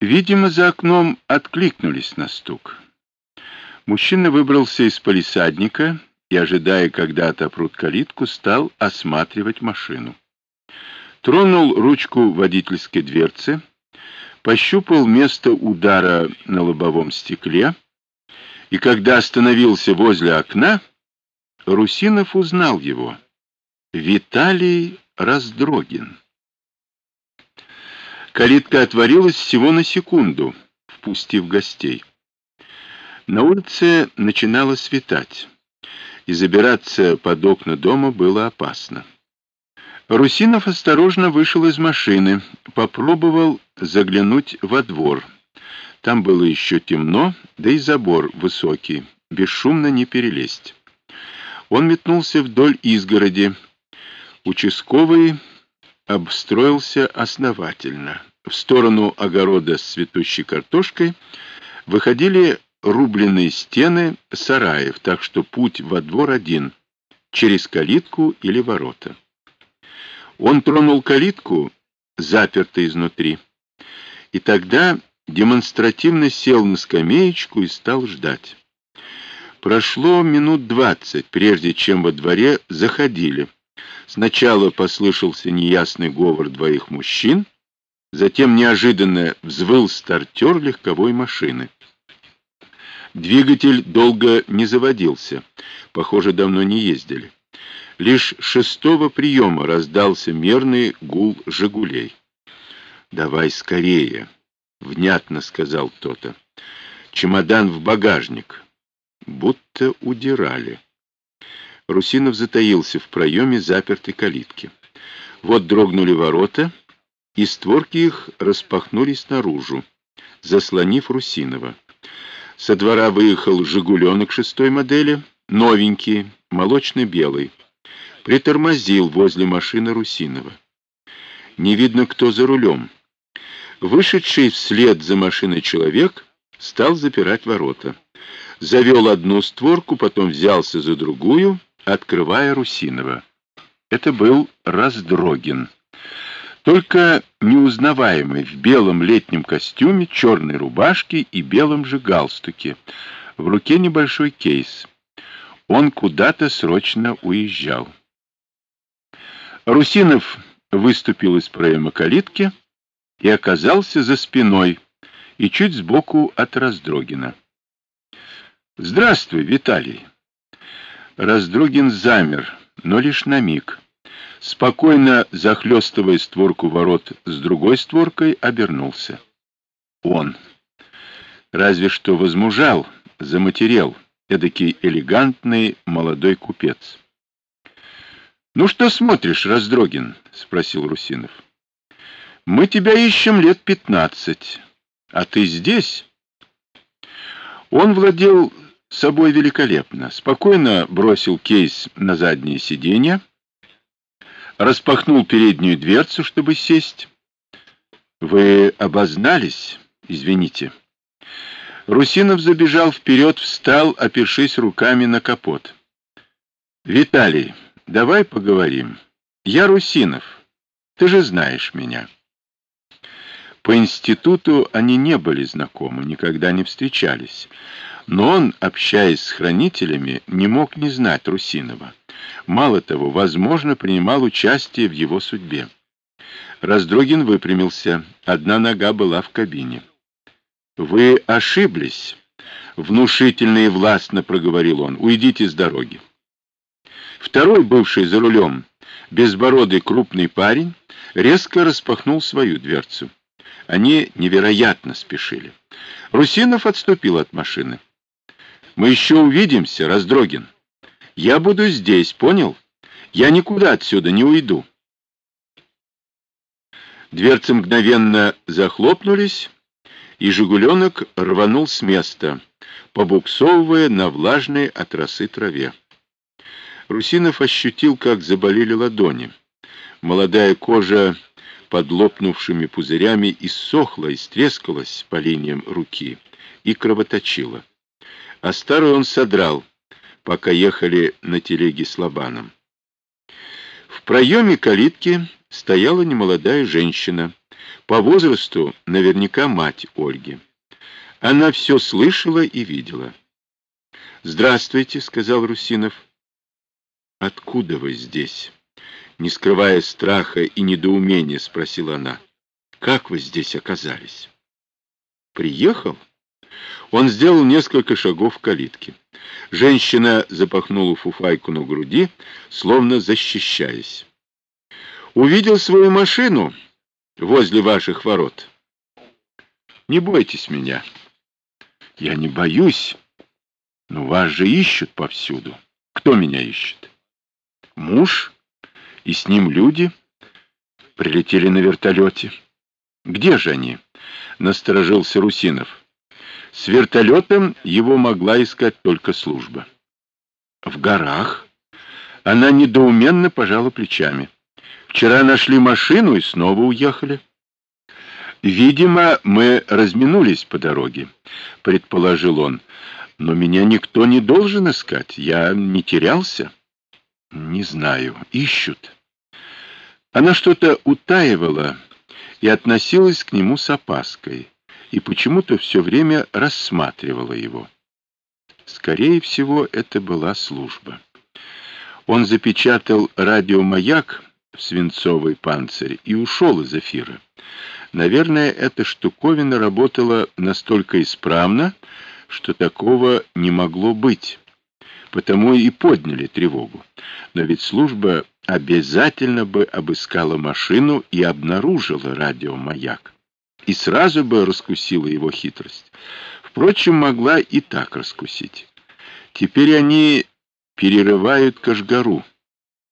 Видимо, за окном откликнулись на стук. Мужчина выбрался из палисадника и, ожидая, когда отопрут калитку, стал осматривать машину. Тронул ручку водительской дверцы, пощупал место удара на лобовом стекле, и когда остановился возле окна, Русинов узнал его. Виталий Раздрогин. Калитка отворилась всего на секунду, впустив гостей. На улице начинало светать, и забираться под окна дома было опасно. Русинов осторожно вышел из машины, попробовал заглянуть во двор. Там было еще темно, да и забор высокий, бесшумно не перелезть. Он метнулся вдоль изгороди. Участковый обстроился основательно. В сторону огорода с цветущей картошкой выходили рубленные стены сараев, так что путь во двор один, через калитку или ворота. Он тронул калитку, запертый изнутри, и тогда демонстративно сел на скамеечку и стал ждать. Прошло минут двадцать, прежде чем во дворе заходили. Сначала послышался неясный говор двоих мужчин, затем неожиданно взвыл стартер легковой машины. Двигатель долго не заводился, похоже, давно не ездили. Лишь шестого приема раздался мерный гул «Жигулей». «Давай скорее», — внятно сказал кто-то. «Чемодан в багажник». Будто удирали. Русинов затаился в проеме запертой калитки. Вот дрогнули ворота, и створки их распахнулись наружу, заслонив Русинова. Со двора выехал «Жигуленок» шестой модели, новенький, молочно-белый. Притормозил возле машины Русинова. Не видно, кто за рулем. Вышедший вслед за машиной человек стал запирать ворота. Завел одну створку, потом взялся за другую, открывая Русинова. Это был Раздрогин. Только неузнаваемый в белом летнем костюме, черной рубашке и белом же галстуке. В руке небольшой кейс. Он куда-то срочно уезжал. Русинов выступил из проема калитки и оказался за спиной и чуть сбоку от Раздрогина. «Здравствуй, Виталий!» Раздрогин замер, но лишь на миг. Спокойно захлестывая створку ворот с другой створкой, обернулся. Он. Разве что возмужал, заматерел, эдакий элегантный молодой купец. «Ну что смотришь, Раздрогин?» — спросил Русинов. «Мы тебя ищем лет пятнадцать, а ты здесь?» Он владел собой великолепно. Спокойно бросил кейс на заднее сиденье, распахнул переднюю дверцу, чтобы сесть. «Вы обознались? Извините». Русинов забежал вперед, встал, опершись руками на капот. «Виталий, давай поговорим. Я Русинов. Ты же знаешь меня». По институту они не были знакомы, никогда не встречались. Но он, общаясь с хранителями, не мог не знать Русинова. Мало того, возможно, принимал участие в его судьбе. Раздрогин выпрямился, одна нога была в кабине. «Вы ошиблись», — внушительно и властно проговорил он, — «уйдите с дороги». Второй, бывший за рулем, безбородый крупный парень, резко распахнул свою дверцу. Они невероятно спешили. Русинов отступил от машины. Мы еще увидимся, Раздрогин. Я буду здесь, понял? Я никуда отсюда не уйду. Дверцы мгновенно захлопнулись, и «Жигуленок» рванул с места, побуксовывая на влажной от росы траве. Русинов ощутил, как заболели ладони. Молодая кожа под лопнувшими пузырями иссохла, истрескалась по линиям руки и кровоточила а старую он содрал, пока ехали на телеге с Лобаном. В проеме калитки стояла немолодая женщина, По возрасту наверняка мать Ольги. Она все слышала и видела. «Здравствуйте», — сказал Русинов. «Откуда вы здесь?» Не скрывая страха и недоумения, спросила она. «Как вы здесь оказались?» «Приехал?» Он сделал несколько шагов к калитке. Женщина запахнула фуфайку на груди, словно защищаясь. «Увидел свою машину возле ваших ворот. Не бойтесь меня». «Я не боюсь, но вас же ищут повсюду. Кто меня ищет?» «Муж и с ним люди прилетели на вертолете». «Где же они?» — насторожился Русинов. С вертолетом его могла искать только служба. В горах она недоуменно пожала плечами. Вчера нашли машину и снова уехали. Видимо, мы разминулись по дороге, предположил он. Но меня никто не должен искать. Я не терялся. Не знаю, ищут. Она что-то утаивала и относилась к нему с опаской и почему-то все время рассматривала его. Скорее всего, это была служба. Он запечатал радиомаяк в свинцовый панцирь и ушел из эфира. Наверное, эта штуковина работала настолько исправно, что такого не могло быть. Потому и подняли тревогу. Но ведь служба обязательно бы обыскала машину и обнаружила радиомаяк и сразу бы раскусила его хитрость. Впрочем, могла и так раскусить. Теперь они перерывают Кашгару.